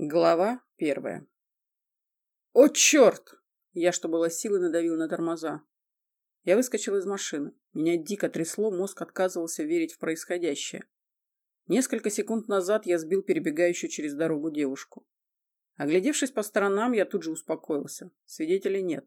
Глава первая. «О, черт!» Я, что было силы, надавил на тормоза. Я выскочил из машины. Меня дико трясло, мозг отказывался верить в происходящее. Несколько секунд назад я сбил перебегающую через дорогу девушку. Оглядевшись по сторонам, я тут же успокоился. Свидетелей нет.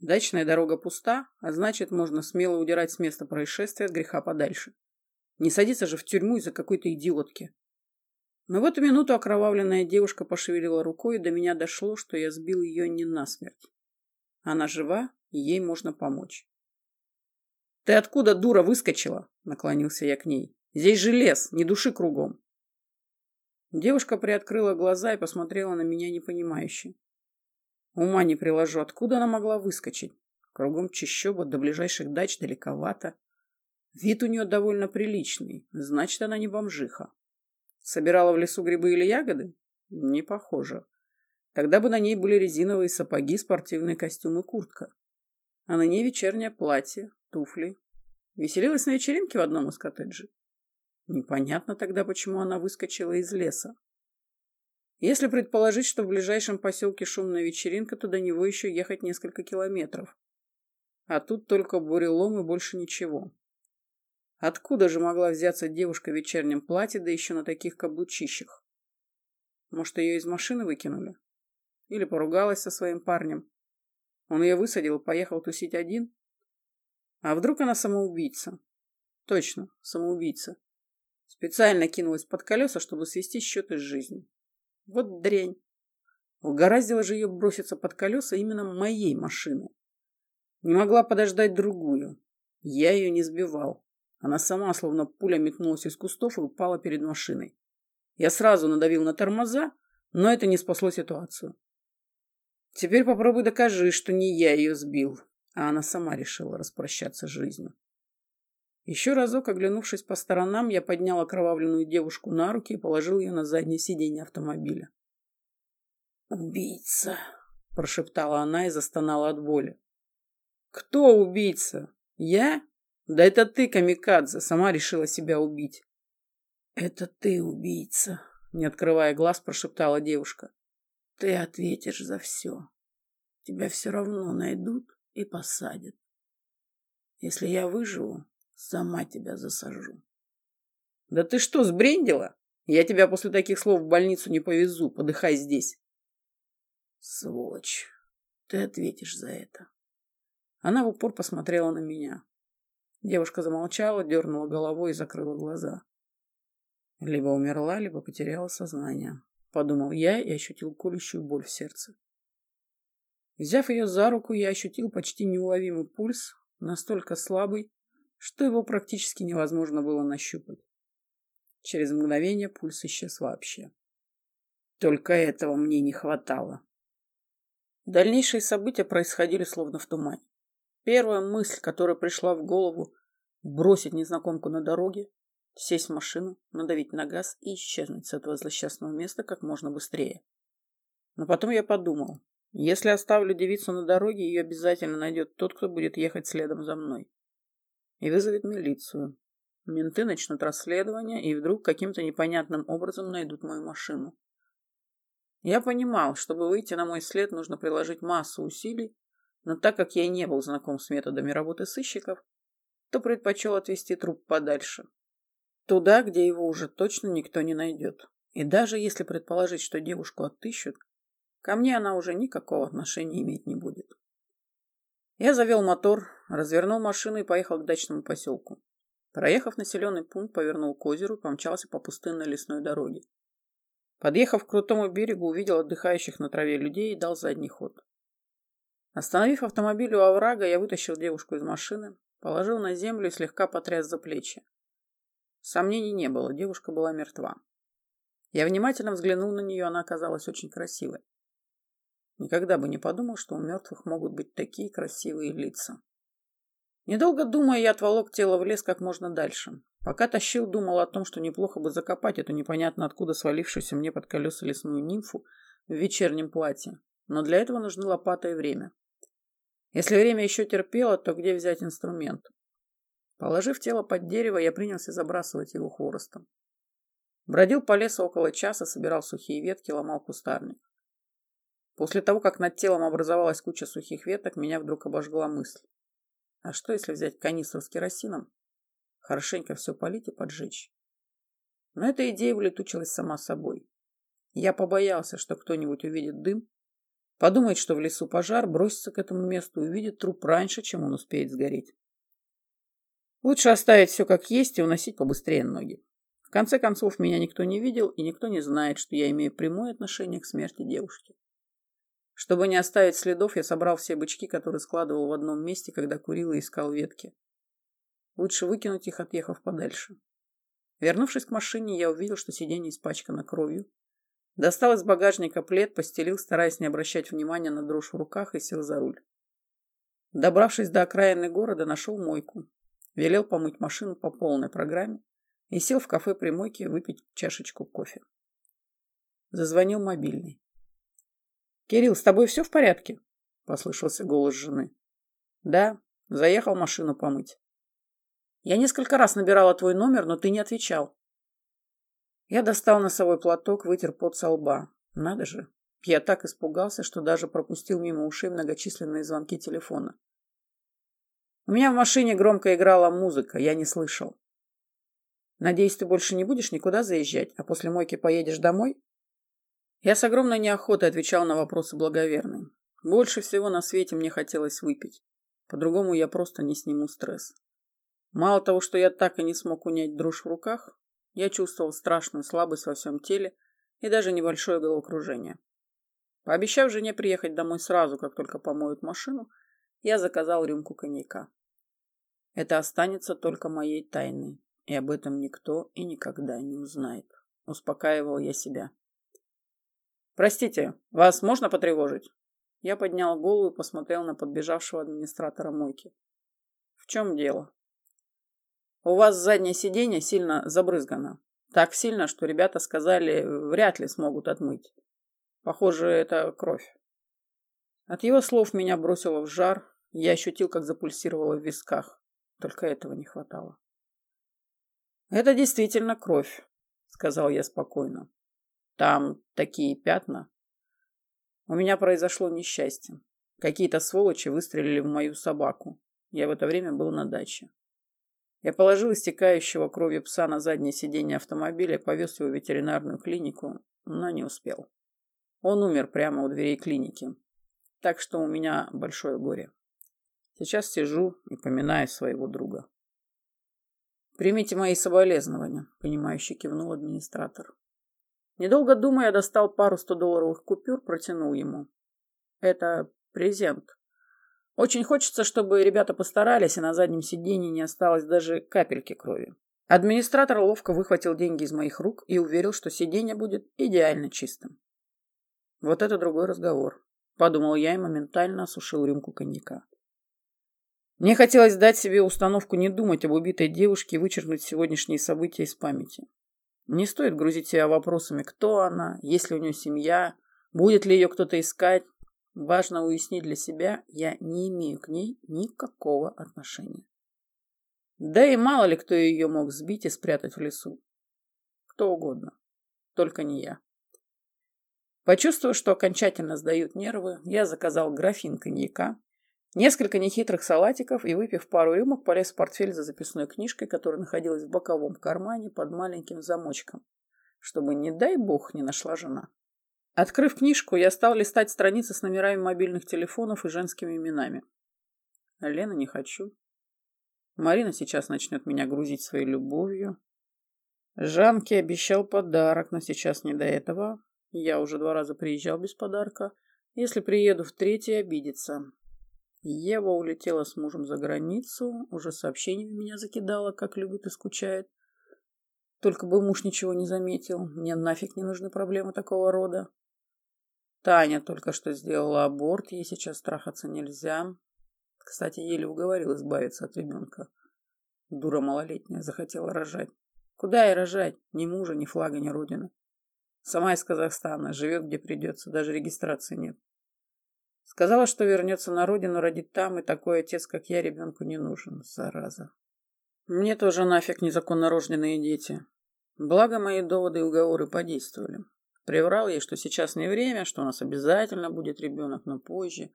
Дачная дорога пуста, а значит, можно смело удирать с места происшествия от греха подальше. Не садиться же в тюрьму из-за какой-то идиотки. Но в эту минуту окровавленная девушка пошевелила рукой, и до меня дошло, что я сбил ее не насмерть. Она жива, и ей можно помочь. «Ты откуда, дура, выскочила?» — наклонился я к ней. «Здесь же лес, не души кругом». Девушка приоткрыла глаза и посмотрела на меня непонимающе. Ума не приложу, откуда она могла выскочить? Кругом чащоба, до ближайших дач далековато. Вид у нее довольно приличный, значит, она не бомжиха. Собирала в лесу грибы или ягоды? Не похоже. Тогда бы на ней были резиновые сапоги, спортивный костюм и куртка. А на ней вечернее платье, туфли. Веселилась на вечеринке в одном из коттеджей. Непонятно тогда, почему она выскочила из леса. Если предположить, что в ближайшем поселке шумная вечеринка, то до него еще ехать несколько километров. А тут только бурелом и больше ничего. Откуда же могла взяться девушка в вечернем платье, да еще на таких каблучищах? Может, ее из машины выкинули? Или поругалась со своим парнем? Он ее высадил и поехал тусить один? А вдруг она самоубийца? Точно, самоубийца. Специально кинулась под колеса, чтобы свести счеты с жизнью. Вот дрянь. Угораздило же ее броситься под колеса именно моей машины. Не могла подождать другую. Я ее не сбивал. Она сама, словно пуля, метнулась из кустов и упала перед машиной. Я сразу надавил на тормоза, но это не спасло ситуацию. Теперь попробуй докажи, что не я ее сбил, а она сама решила распрощаться с жизнью. Еще разок, оглянувшись по сторонам, я поднял окровавленную девушку на руки и положил ее на заднее сиденье автомобиля. «Убийца!» – прошептала она и застонала от боли. «Кто убийца? Я да это ты, камикадзе, сама решила себя убить. Это ты убийца, не открывая глаз, прошептала девушка. Ты ответишь за все. Тебя все равно найдут и посадят. Если я выживу, сама тебя засажу. Да ты что, сбрендила? Я тебя после таких слов в больницу не повезу, подыхай здесь. Сволочь, ты ответишь за это. Она в упор посмотрела на меня. Девушка замолчала, дернула головой и закрыла глаза. Либо умерла, либо потеряла сознание. Подумал я и ощутил колющую боль в сердце. Взяв ее за руку, я ощутил почти неуловимый пульс, настолько слабый, что его практически невозможно было нащупать. Через мгновение пульс исчез вообще. Только этого мне не хватало. Дальнейшие события происходили словно в тумане. Первая мысль, которая пришла в голову, бросить незнакомку на дороге, сесть в машину, надавить на газ и исчезнуть с этого злосчастного места как можно быстрее. Но потом я подумал, если оставлю девицу на дороге, ее обязательно найдет тот, кто будет ехать следом за мной. И вызовет милицию. Менты начнут расследование и вдруг каким-то непонятным образом найдут мою машину. Я понимал, чтобы выйти на мой след, нужно приложить массу усилий, но так как я не был знаком с методами работы сыщиков, то предпочел отвезти труп подальше. Туда, где его уже точно никто не найдет. И даже если предположить, что девушку отыщут, ко мне она уже никакого отношения иметь не будет. Я завел мотор, развернул машину и поехал к дачному поселку. Проехав населенный пункт, повернул к озеру и помчался по пустынной лесной дороге. Подъехав к крутому берегу, увидел отдыхающих на траве людей и дал задний ход. Остановив автомобиль у оврага, я вытащил девушку из машины, положил на землю и слегка потряс за плечи. Сомнений не было, девушка была мертва. Я внимательно взглянул на нее, она оказалась очень красивой. Никогда бы не подумал, что у мертвых могут быть такие красивые лица. Недолго думая, я отволок тело в лес как можно дальше. Пока тащил, думал о том, что неплохо бы закопать эту непонятно откуда свалившуюся мне под колеса лесную нимфу в вечернем платье. Но для этого нужны лопата и время. Если время еще терпело, то где взять инструмент? Положив тело под дерево, я принялся забрасывать его хворостом. Бродил по лесу около часа, собирал сухие ветки, ломал кустарник. После того, как над телом образовалась куча сухих веток, меня вдруг обожгла мысль. А что, если взять канистру с керосином, хорошенько все полить и поджечь? Но эта идея улетучилась сама собой. Я побоялся, что кто-нибудь увидит дым, подумает, что в лесу пожар, бросится к этому месту и увидит труп раньше, чем он успеет сгореть. Лучше оставить все как есть и уносить побыстрее ноги. В конце концов, меня никто не видел, и никто не знает, что я имею прямое отношение к смерти девушки. Чтобы не оставить следов, я собрал все бычки, которые складывал в одном месте, когда курил и искал ветки. Лучше выкинуть их, отъехав подальше. Вернувшись к машине, я увидел, что сиденье испачкано кровью. Достал из багажника плед, постелил, стараясь не обращать внимания на дрожь в руках, и сел за руль. Добравшись до окраины города, нашел мойку. Велел помыть машину по полной программе и сел в кафе при мойке выпить чашечку кофе. Зазвонил мобильный. «Кирилл, с тобой все в порядке?» — послышался голос жены. «Да, заехал машину помыть». «Я несколько раз набирала твой номер, но ты не отвечал». Я достал носовой платок, вытер пот со лба. Надо же, я так испугался, что даже пропустил мимо ушей многочисленные звонки телефона. У меня в машине громко играла музыка, я не слышал. Надеюсь, ты больше не будешь никуда заезжать, а после мойки поедешь домой? Я с огромной неохотой отвечал на вопросы благоверной. Больше всего на свете мне хотелось выпить. По-другому я просто не сниму стресс. Мало того, что я так и не смог унять дрожь в руках, я чувствовал страшную слабость во всем теле и даже небольшое головокружение. Пообещав жене приехать домой сразу, как только помоют машину, я заказал рюмку коньяка. Это останется только моей тайной, и об этом никто и никогда не узнает. Успокаивал я себя. «Простите, вас можно потревожить?» Я поднял голову и посмотрел на подбежавшего администратора мойки. «В чем дело?» «У вас заднее сиденье сильно забрызгано. Так сильно, что ребята сказали, вряд ли смогут отмыть. Похоже, это кровь». От его слов меня бросило в жар. Я ощутил, как запульсировало в висках. Только этого не хватало. «Это действительно кровь», — сказал я спокойно. Там такие пятна. У меня произошло несчастье. Какие-то сволочи выстрелили в мою собаку. Я в это время был на даче. Я положил истекающего кровью пса на заднее сиденье автомобиля, повез его в ветеринарную клинику, но не успел. Он умер прямо у дверей клиники. Так что у меня большое горе. Сейчас сижу и поминаю своего друга. «Примите мои соболезнования», — понимающе кивнул администратор. Недолго думая, достал пару 100-долларовых купюр, протянул ему. Это презент. Очень хочется, чтобы ребята постарались, и на заднем сиденье не осталось даже капельки крови. Администратор ловко выхватил деньги из моих рук и уверил, что сиденье будет идеально чистым. Вот это другой разговор, подумал я и моментально осушил рюмку коньяка. Мне хотелось дать себе установку не думать об убитой девушке и вычеркнуть сегодняшние события из памяти. Не стоит грузить себя вопросами, кто она, есть ли у нее семья, будет ли ее кто-то искать. Важно уяснить для себя, я не имею к ней никакого отношения. Да и мало ли кто ее мог сбить и спрятать в лесу. Кто угодно, только не я. Почувствовав, что окончательно сдают нервы, я заказал графин коньяка, Несколько нехитрых салатиков и, выпив пару рюмок, полез в портфель за записной книжкой, которая находилась в боковом кармане под маленьким замочком, чтобы, не дай бог, не нашла жена. Открыв книжку, я стал листать страницы с номерами мобильных телефонов и женскими именами. Лена не хочу. Марина сейчас начнет меня грузить своей любовью. Жанке обещал подарок, но сейчас не до этого. Я уже два раза приезжал без подарка. Если приеду в третий, обидится. Ева улетела с мужем за границу, уже сообщениями меня закидала, как любит и скучает. Только бы муж ничего не заметил. Мне нафиг не нужны проблемы такого рода. Таня только что сделала аборт, ей сейчас страхаться нельзя. Кстати, еле уговорил избавиться от ребенка. Дура малолетняя, захотела рожать. Куда ей рожать? Ни мужа, ни флага, ни родины. Сама из Казахстана, живет где придется, даже регистрации нет. Сказала, что вернется на родину, родит там, и такой отец, как я, ребенку не нужен, зараза. Мне тоже нафиг незаконно рожденные дети. Благо мои доводы и уговоры подействовали. Приврал ей, что сейчас не время, что у нас обязательно будет ребенок, но позже.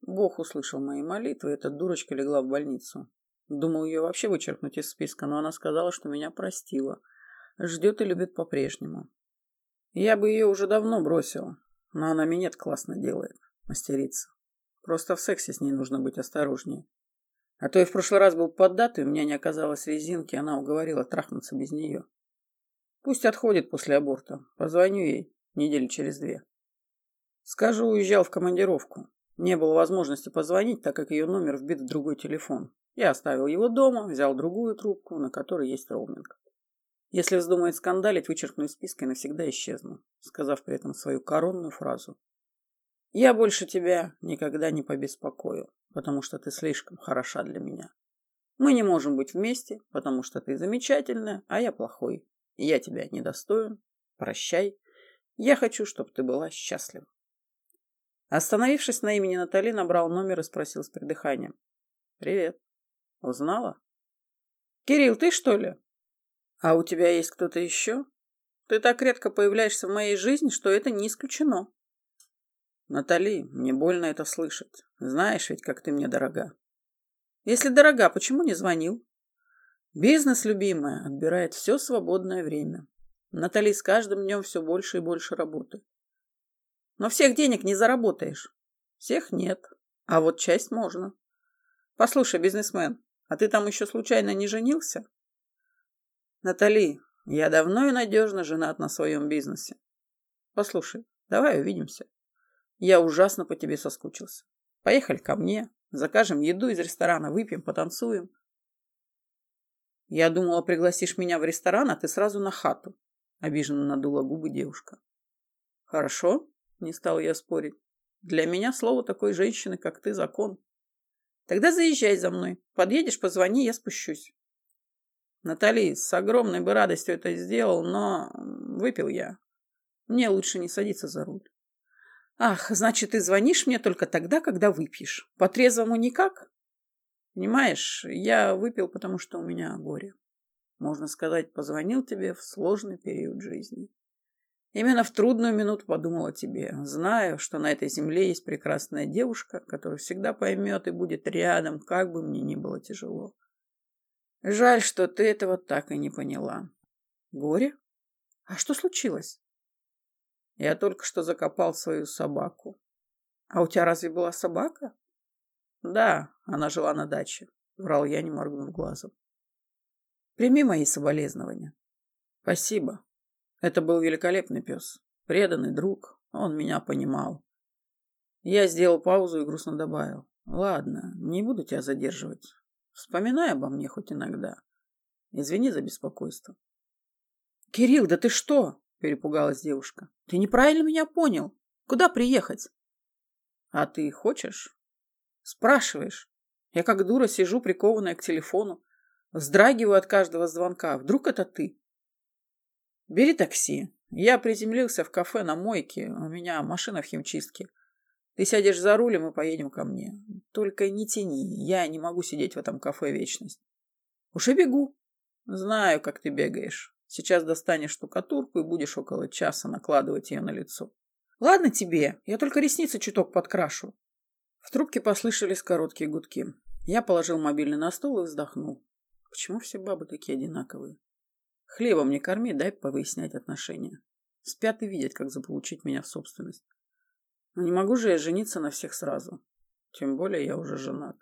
Бог услышал мои молитвы, эта дурочка легла в больницу. Думал ее вообще вычеркнуть из списка, но она сказала, что меня простила. Ждет и любит по-прежнему. Я бы ее уже давно бросил, но она минет классно делает, мастерица. Просто в сексе с ней нужно быть осторожнее. А то и в прошлый раз был поддатый, у меня не оказалось резинки, она уговорила трахнуться без нее. Пусть отходит после аборта. Позвоню ей недели через две. Скажу, уезжал в командировку. Не было возможности позвонить, так как ее номер вбит в другой телефон. Я оставил его дома, взял другую трубку, на которой есть роуминг. Если вздумает скандалить, вычеркну из списка и навсегда исчезну, сказав при этом свою коронную фразу. Я больше тебя никогда не побеспокою, потому что ты слишком хороша для меня. Мы не можем быть вместе, потому что ты замечательная, а я плохой. Я тебя недостоин. Прощай. Я хочу, чтобы ты была счастлива. Остановившись на имени Натали, набрал номер и спросил с придыханием. «Привет. Узнала?» «Кирилл, ты что ли?» «А у тебя есть кто-то еще? Ты так редко появляешься в моей жизни, что это не исключено». «Натали, мне больно это слышать. Знаешь ведь, как ты мне дорога». «Если дорога, почему не звонил?» Бизнес, любимая, отбирает все свободное время. Натали с каждым днем все больше и больше работы. Но всех денег не заработаешь. Всех нет. А вот часть можно. Послушай, бизнесмен, а ты там еще случайно не женился? Натали, я давно и надежно женат на своем бизнесе. Послушай, давай увидимся. Я ужасно по тебе соскучился. Поехали ко мне, закажем еду из ресторана, выпьем, потанцуем. Я думала, пригласишь меня в ресторан, а ты сразу на хату. Обиженно надула губы девушка. Хорошо, не стал я спорить. Для меня слово такой женщины, как ты, закон. Тогда заезжай за мной. Подъедешь, позвони, я спущусь. Натали, с огромной бы радостью это сделал, но выпил я. Мне лучше не садиться за руль. Ах, значит, ты звонишь мне только тогда, когда выпьешь. По-трезвому никак? Понимаешь, я выпил, потому что у меня горе. Можно сказать, позвонил тебе в сложный период жизни. Именно в трудную минуту подумал о тебе. Знаю, что на этой земле есть прекрасная девушка, которая всегда поймет и будет рядом, как бы мне ни было тяжело. Жаль, что ты этого так и не поняла. Горе? А что случилось? Я только что закопал свою собаку. А у тебя разве была собака? Да, она жила на даче. Врал я, не моргнув глазом. Прими мои соболезнования. Спасибо. Это был великолепный пес. Преданный друг. Он меня понимал. Я сделал паузу и грустно добавил. Ладно, не буду тебя задерживать. Вспоминай обо мне хоть иногда. Извини за беспокойство. Кирилл, да ты что? Перепугалась девушка. Ты неправильно меня понял. Куда приехать? А ты хочешь? Спрашиваешь. Я как дура сижу, прикованная к телефону. Вздрагиваю от каждого звонка. Вдруг это ты? Бери такси. Я приземлился в кафе на мойке. У меня машина в химчистке. Ты сядешь за рулем и поедем ко мне. Только не тяни. Я не могу сидеть в этом кафе вечность. Уж и бегу. Знаю, как ты бегаешь. Сейчас достанешь штукатурку и будешь около часа накладывать ее на лицо. Ладно тебе, я только ресницы чуток подкрашу. В трубке послышались короткие гудки. Я положил мобильный на стол и вздохнул. Почему все бабы такие одинаковые? Хлебом не корми, дай повыяснять отношения. Спят и видят, как заполучить меня в собственность. Но не могу же я жениться на всех сразу. Тем более я уже женат.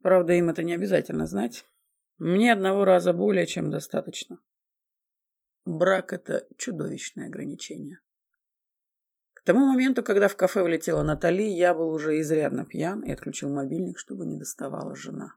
Правда, им это не обязательно знать. Мне одного раза более чем достаточно. Брак — это чудовищное ограничение тому моменту, когда в кафе влетела Натали, я был уже изрядно пьян и отключил мобильник, чтобы не доставала жена.